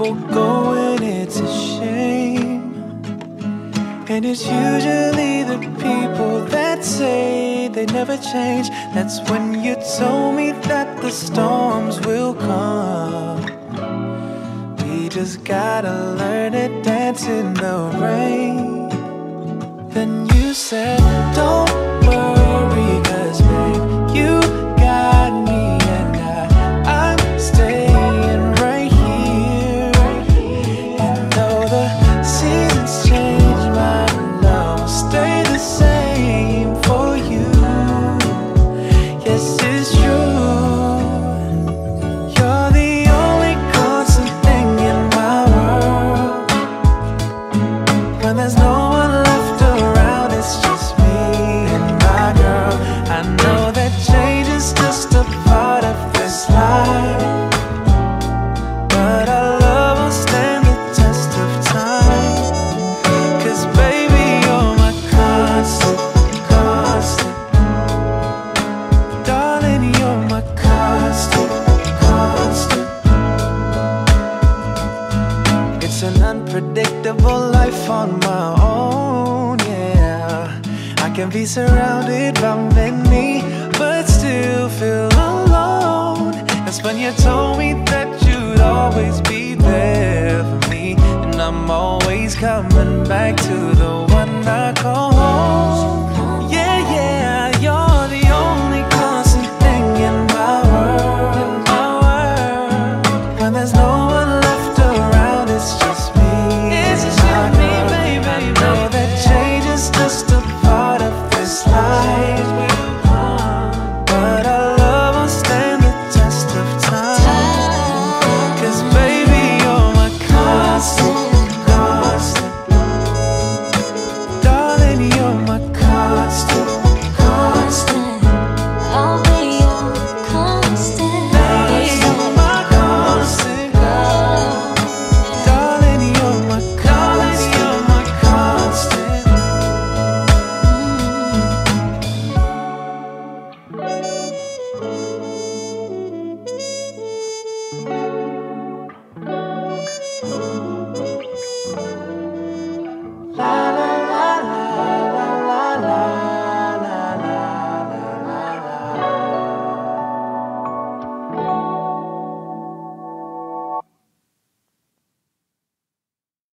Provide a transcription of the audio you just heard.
people going, it's a shame. And it's usually the people that say they never change. That's when you told me that the storms will come. We just gotta learn to dance in the rain. Then you said, Don't an unpredictable life on my own, yeah. I can be surrounded by many, but still feel alone. That's when you told me that you'd always be there for me. And I'm always coming